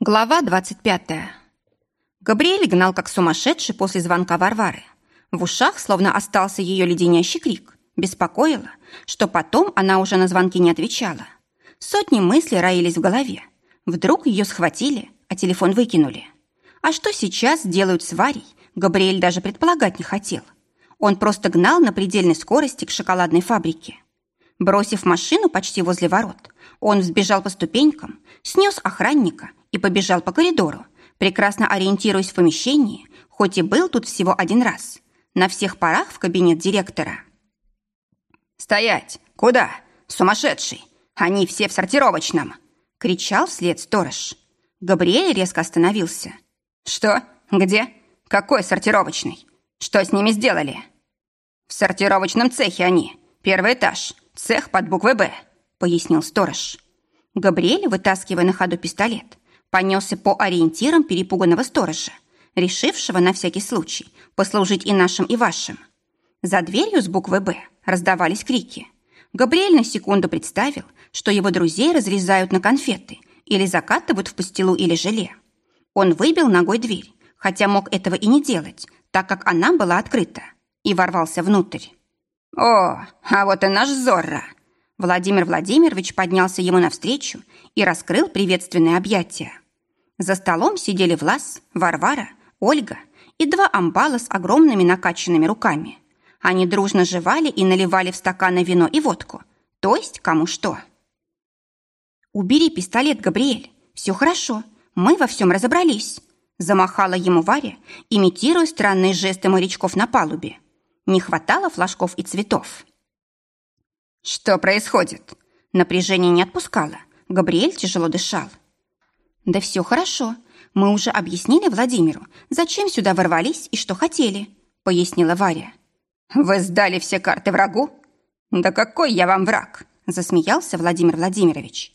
Глава 25. Габриэль гнал как сумасшедший после звонка Варвары. В ушах словно остался ее леденящий крик. Беспокоило, что потом она уже на звонки не отвечала. Сотни мыслей роились в голове. Вдруг ее схватили, а телефон выкинули. А что сейчас делают с Варей, Габриэль даже предполагать не хотел. Он просто гнал на предельной скорости к шоколадной фабрике. Бросив машину почти возле ворот, он взбежал по ступенькам, снес охранника и побежал по коридору, прекрасно ориентируясь в помещении, хоть и был тут всего один раз. На всех парах в кабинет директора. «Стоять! Куда? Сумасшедший! Они все в сортировочном!» — кричал вслед сторож. Габриэль резко остановился. «Что? Где? Какой сортировочный? Что с ними сделали?» «В сортировочном цехе они. Первый этаж. Цех под буквой «Б», — пояснил сторож. Габриэль, вытаскивая на ходу пистолет, понесся по ориентирам перепуганного сторожа, решившего на всякий случай послужить и нашим, и вашим. За дверью с буквы «Б» раздавались крики. Габриэль на секунду представил, что его друзей разрезают на конфеты или закатывают в пастилу или желе. Он выбил ногой дверь, хотя мог этого и не делать, так как она была открыта, и ворвался внутрь. «О, а вот и наш Зорро!» Владимир Владимирович поднялся ему навстречу и раскрыл приветственное объятие. За столом сидели Влас, Варвара, Ольга и два амбала с огромными накачанными руками. Они дружно жевали и наливали в стаканы вино и водку, то есть кому что. «Убери пистолет, Габриэль, все хорошо, мы во всем разобрались», замахала ему Варя, имитируя странные жесты морячков на палубе. Не хватало флажков и цветов. «Что происходит?» Напряжение не отпускало. Габриэль тяжело дышал. «Да все хорошо. Мы уже объяснили Владимиру, зачем сюда ворвались и что хотели», пояснила Варя. «Вы сдали все карты врагу? Да какой я вам враг?» засмеялся Владимир Владимирович.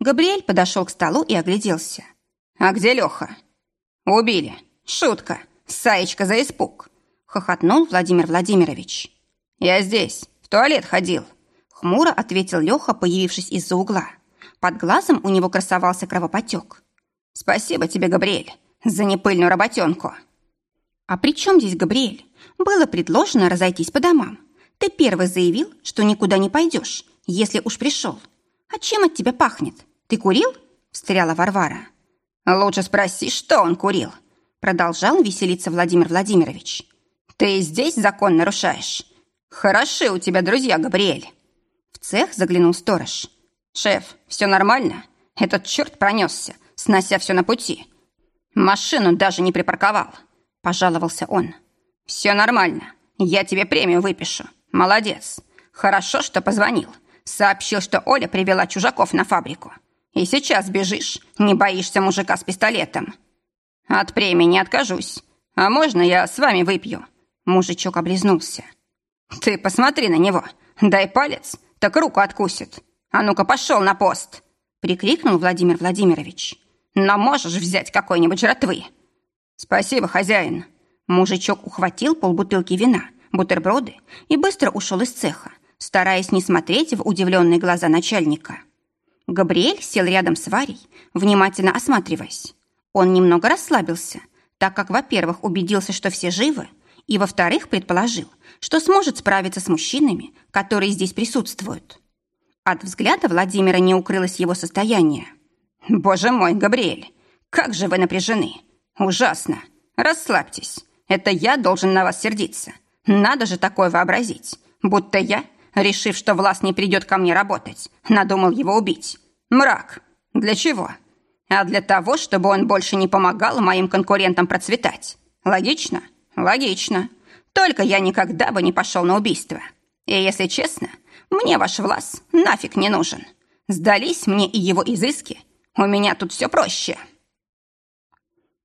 Габриэль подошел к столу и огляделся. «А где Леха?» «Убили. Шутка. Саечка за испуг», хохотнул Владимир Владимирович. «Я здесь, в туалет ходил», Хмуро ответил Леха, появившись из-за угла. Под глазом у него красовался кровопотек. «Спасибо тебе, Габриэль, за непыльную работенку». «А при чем здесь Габриэль? Было предложено разойтись по домам. Ты первый заявил, что никуда не пойдешь, если уж пришел. А чем от тебя пахнет? Ты курил?» – встряла Варвара. «Лучше спроси, что он курил», – продолжал веселиться Владимир Владимирович. «Ты здесь закон нарушаешь. Хороши у тебя друзья, Габриэль» цех заглянул сторож. «Шеф, все нормально? Этот черт пронесся, снося все на пути. Машину даже не припарковал», – пожаловался он. «Все нормально. Я тебе премию выпишу. Молодец. Хорошо, что позвонил. Сообщил, что Оля привела чужаков на фабрику. И сейчас бежишь, не боишься мужика с пистолетом. От премии не откажусь. А можно я с вами выпью?» Мужичок облизнулся. «Ты посмотри на него. Дай палец, так руку откусит. А ну-ка, пошел на пост!» прикрикнул Владимир Владимирович. «Но можешь взять какой-нибудь жратвы?» «Спасибо, хозяин». Мужичок ухватил полбутылки вина, бутерброды и быстро ушел из цеха, стараясь не смотреть в удивленные глаза начальника. Габриэль сел рядом с Варей, внимательно осматриваясь. Он немного расслабился, так как, во-первых, убедился, что все живы, и, во-вторых, предположил, что сможет справиться с мужчинами, которые здесь присутствуют. От взгляда Владимира не укрылось его состояние. «Боже мой, Габриэль, как же вы напряжены! Ужасно! Расслабьтесь, это я должен на вас сердиться. Надо же такое вообразить, будто я, решив, что Влас не придет ко мне работать, надумал его убить. Мрак! Для чего? А для того, чтобы он больше не помогал моим конкурентам процветать. Логично?» Логично. Только я никогда бы не пошел на убийство. И если честно, мне ваш Влас нафиг не нужен. Сдались мне и его изыски. У меня тут все проще.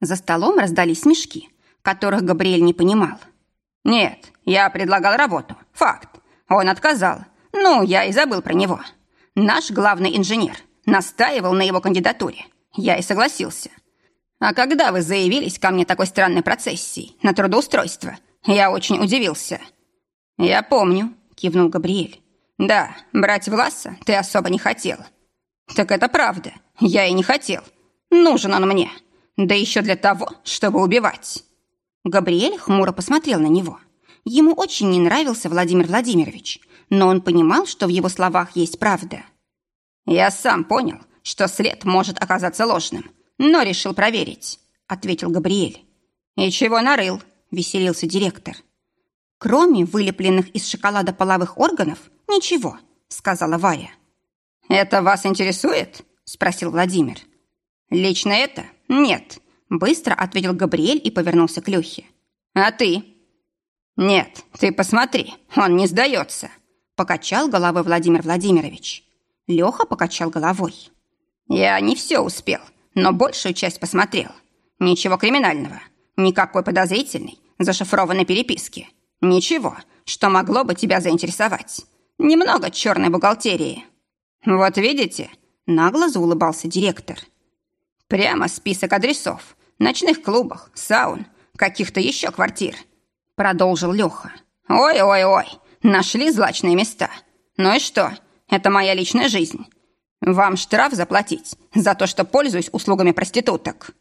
За столом раздались смешки, которых Габриэль не понимал. Нет, я предлагал работу. Факт. Он отказал. Ну, я и забыл про него. Наш главный инженер настаивал на его кандидатуре. Я и согласился. А когда вы заявились ко мне такой странной процессией на трудоустройство, я очень удивился». «Я помню», — кивнул Габриэль. «Да, брать Власа ты особо не хотел». «Так это правда. Я и не хотел. Нужен он мне. Да еще для того, чтобы убивать. Габриэль хмуро посмотрел на него. Ему очень не нравился Владимир Владимирович, но он понимал, что в его словах есть правда. «Я сам понял, что след может оказаться ложным, но решил проверить», — ответил Габриэль. «И чего нарыл?» — веселился директор. «Кроме вылепленных из шоколада половых органов, ничего», — сказала Варя. «Это вас интересует?» — спросил Владимир. «Лично это? Нет», — быстро ответил Габриэль и повернулся к Лехе. «А ты?» «Нет, ты посмотри, он не сдается», — покачал головой Владимир Владимирович. Леха покачал головой. «Я не все успел, но большую часть посмотрел. Ничего криминального, никакой подозрительной, зашифрованной переписки. Ничего, что могло бы тебя заинтересовать. Немного черной бухгалтерии». «Вот видите?» — нагло заулыбался директор. «Прямо список адресов, ночных клубах, саун, каких-то еще квартир — продолжил Леха. «Ой-ой-ой, нашли злачные места. Ну и что? Это моя личная жизнь. Вам штраф заплатить за то, что пользуюсь услугами проституток.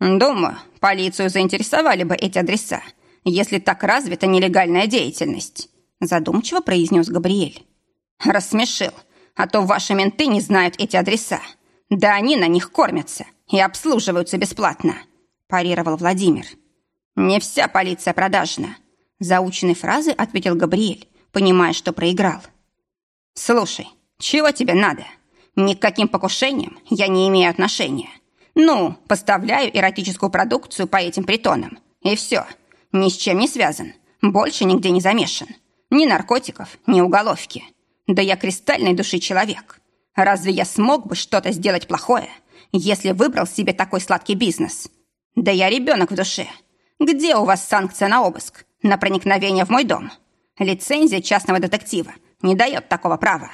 Думаю, полицию заинтересовали бы эти адреса, если так развита нелегальная деятельность», задумчиво произнес Габриэль. «Рассмешил, а то ваши менты не знают эти адреса. Да они на них кормятся и обслуживаются бесплатно», парировал Владимир. «Не вся полиция продажна», — заученной фразы ответил Габриэль, понимая, что проиграл. «Слушай, чего тебе надо? Ни к каким покушениям я не имею отношения. Ну, поставляю эротическую продукцию по этим притонам. И все. Ни с чем не связан. Больше нигде не замешан. Ни наркотиков, ни уголовки. Да я кристальной души человек. Разве я смог бы что-то сделать плохое, если выбрал себе такой сладкий бизнес? Да я ребенок в душе. Где у вас санкция на обыск? На проникновение в мой дом? Лицензия частного детектива не дает такого права.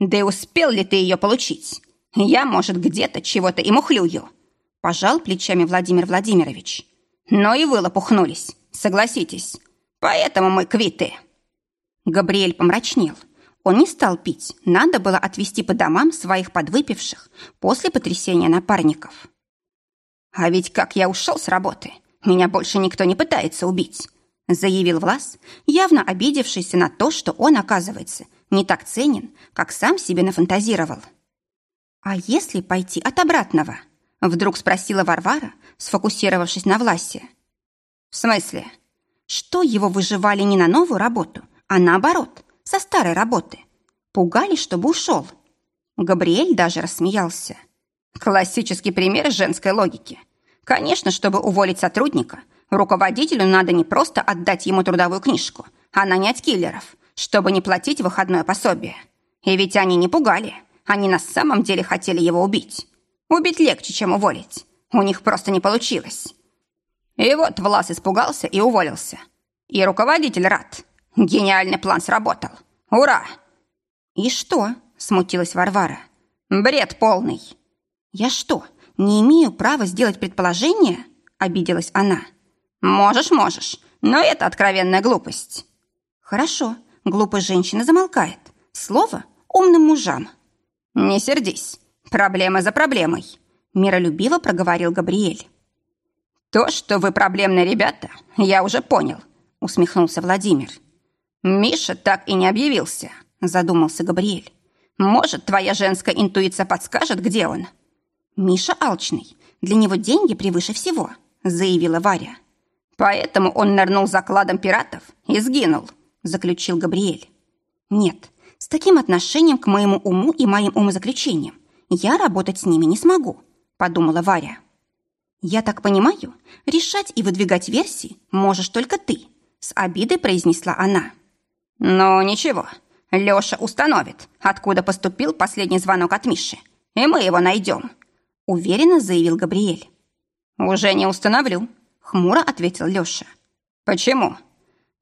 Да и успел ли ты ее получить? Я, может, где-то чего-то и мухлюю. Пожал плечами Владимир Владимирович. Но и вы лопухнулись, согласитесь. Поэтому мы квиты. Габриэль помрачнел. Он не стал пить, надо было отвезти по домам своих подвыпивших после потрясения напарников. А ведь как я ушел с работы, меня больше никто не пытается убить», заявил Влас, явно обидевшийся на то, что он, оказывается, не так ценен, как сам себе нафантазировал. «А если пойти от обратного?» Вдруг спросила Варвара, сфокусировавшись на Власе. «В смысле?» Что его выживали не на новую работу, а наоборот, со старой работы. Пугали, чтобы ушел. Габриэль даже рассмеялся. Классический пример женской логики. Конечно, чтобы уволить сотрудника, руководителю надо не просто отдать ему трудовую книжку, а нанять киллеров, чтобы не платить выходное пособие. И ведь они не пугали, они на самом деле хотели его убить. Убить легче, чем уволить. У них просто не получилось. И вот Влас испугался и уволился. И руководитель рад. Гениальный план сработал. Ура! И что? Смутилась Варвара. Бред полный. Я что, «Не имею права сделать предположение?» – обиделась она. «Можешь, можешь, но это откровенная глупость». «Хорошо, глупая женщина замолкает. Слово умным мужам». «Не сердись, проблема за проблемой», – миролюбиво проговорил Габриэль. «То, что вы проблемные ребята, я уже понял», – усмехнулся Владимир. «Миша так и не объявился», – задумался Габриэль. «Может, твоя женская интуиция подскажет, где он?» «Миша алчный. Для него деньги превыше всего», — заявила Варя. «Поэтому он нырнул закладом пиратов и сгинул», — заключил Габриэль. «Нет, с таким отношением к моему уму и моим умозаключениям я работать с ними не смогу», — подумала Варя. «Я так понимаю, решать и выдвигать версии можешь только ты», — с обидой произнесла она. «Но ничего, Лёша установит, откуда поступил последний звонок от Миши, и мы его найдем», уверенно заявил Габриэль. «Уже не установлю», — хмуро ответил Лёша. «Почему?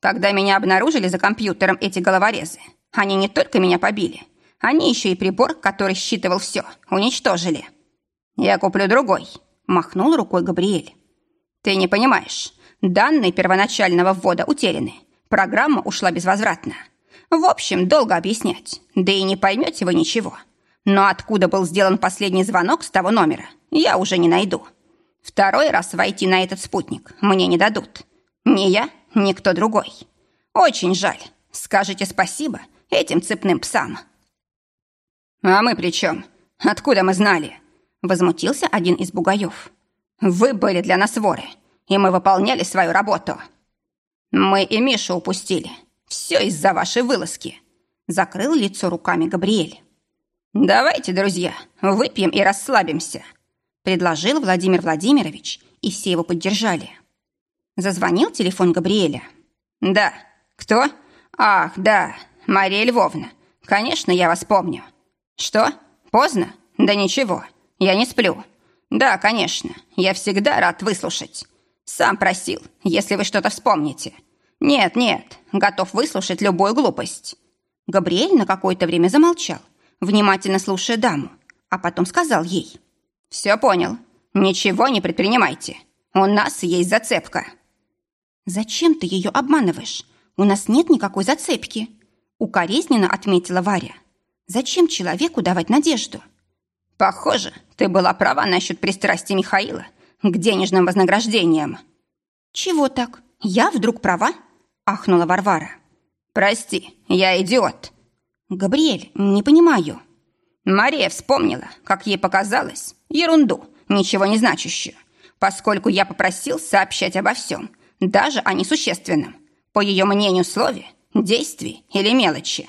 Когда меня обнаружили за компьютером эти головорезы, они не только меня побили, они еще и прибор, который считывал все, уничтожили. Я куплю другой», — махнул рукой Габриэль. «Ты не понимаешь, данные первоначального ввода утеряны, программа ушла безвозвратно. В общем, долго объяснять, да и не поймете вы ничего. Но откуда был сделан последний звонок с того номера, я уже не найду. Второй раз войти на этот спутник мне не дадут. Ни я, ни кто другой. Очень жаль. Скажите спасибо этим цепным псам. А мы при чем? Откуда мы знали? Возмутился один из бугаев. Вы были для нас воры, и мы выполняли свою работу. Мы и Мишу упустили. Все из-за вашей вылазки. Закрыл лицо руками Габриэль. «Давайте, друзья, выпьем и расслабимся», предложил Владимир Владимирович, и все его поддержали. Зазвонил телефон Габриэля. «Да. Кто? Ах, да, Мария Львовна. Конечно, я вас помню. Что? Поздно? Да ничего, я не сплю. Да, конечно, я всегда рад выслушать. Сам просил, если вы что-то вспомните. Нет, нет, готов выслушать любую глупость». Габриэль на какое-то время замолчал, внимательно слушая даму, а потом сказал ей. «Все понял. Ничего не предпринимайте. У нас есть зацепка». «Зачем ты ее обманываешь? У нас нет никакой зацепки», — укоризненно отметила Варя. «Зачем человеку давать надежду?» «Похоже, ты была права насчет пристрастия Михаила к денежным вознаграждениям». «Чего так? Я вдруг права?» — ахнула Варвара. «Прости, я идиот». «Габриэль, не понимаю». Мария вспомнила, как ей показалось, ерунду, ничего не значащую, поскольку я попросил сообщать обо всем, даже о несущественном, по ее мнению слове, действии или мелочи.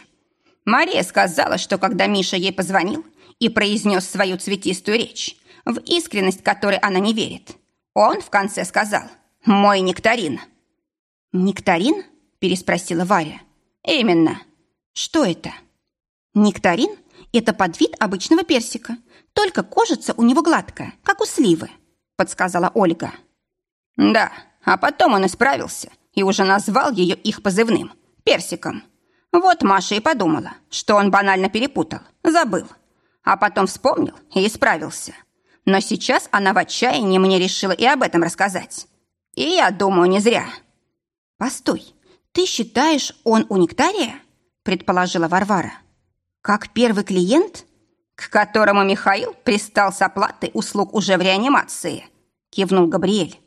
Мария сказала, что когда Миша ей позвонил и произнес свою цветистую речь, в искренность которой она не верит, он в конце сказал «Мой нектарин». «Нектарин?» – переспросила Варя. «Именно». «Что это?» «Нектарин – это подвид обычного персика, только кожица у него гладкая, как у сливы», – подсказала Ольга. «Да, а потом он исправился и уже назвал ее их позывным – персиком. Вот Маша и подумала, что он банально перепутал, забыл. А потом вспомнил и исправился. Но сейчас она в отчаянии мне решила и об этом рассказать. И я думаю, не зря». «Постой, ты считаешь, он у Нектария?» – предположила Варвара. «Как первый клиент?» «К которому Михаил пристал с оплатой услуг уже в реанимации», – кивнул Габриэль.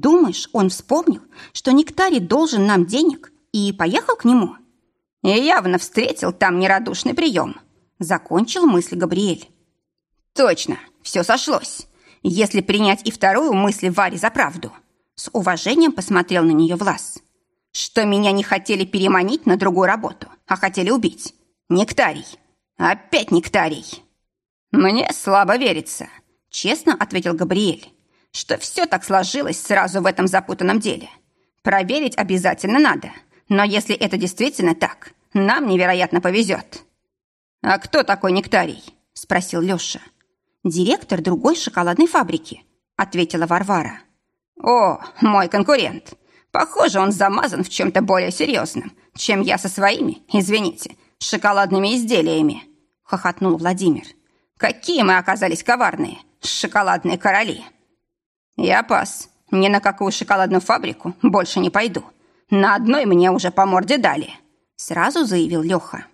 Думаешь, он вспомнил, что Нектарий должен нам денег и поехал к нему? И явно встретил там нерадушный прием. Закончил мысль Габриэль. Точно, все сошлось. Если принять и вторую мысль Вари за правду. С уважением посмотрел на нее Влас. Что меня не хотели переманить на другую работу, а хотели убить. Нектарий. Опять нектарий. Мне слабо верится, честно ответил Габриэль что все так сложилось сразу в этом запутанном деле. Проверить обязательно надо, но если это действительно так, нам невероятно повезет. «А кто такой Нектарий?» – спросил Леша. «Директор другой шоколадной фабрики», – ответила Варвара. «О, мой конкурент. Похоже, он замазан в чем-то более серьезном, чем я со своими, извините, шоколадными изделиями», – хохотнул Владимир. «Какие мы оказались коварные, шоколадные короли!» «Я пас. Ни на какую шоколадную фабрику больше не пойду. На одной мне уже по морде дали», — сразу заявил Леха.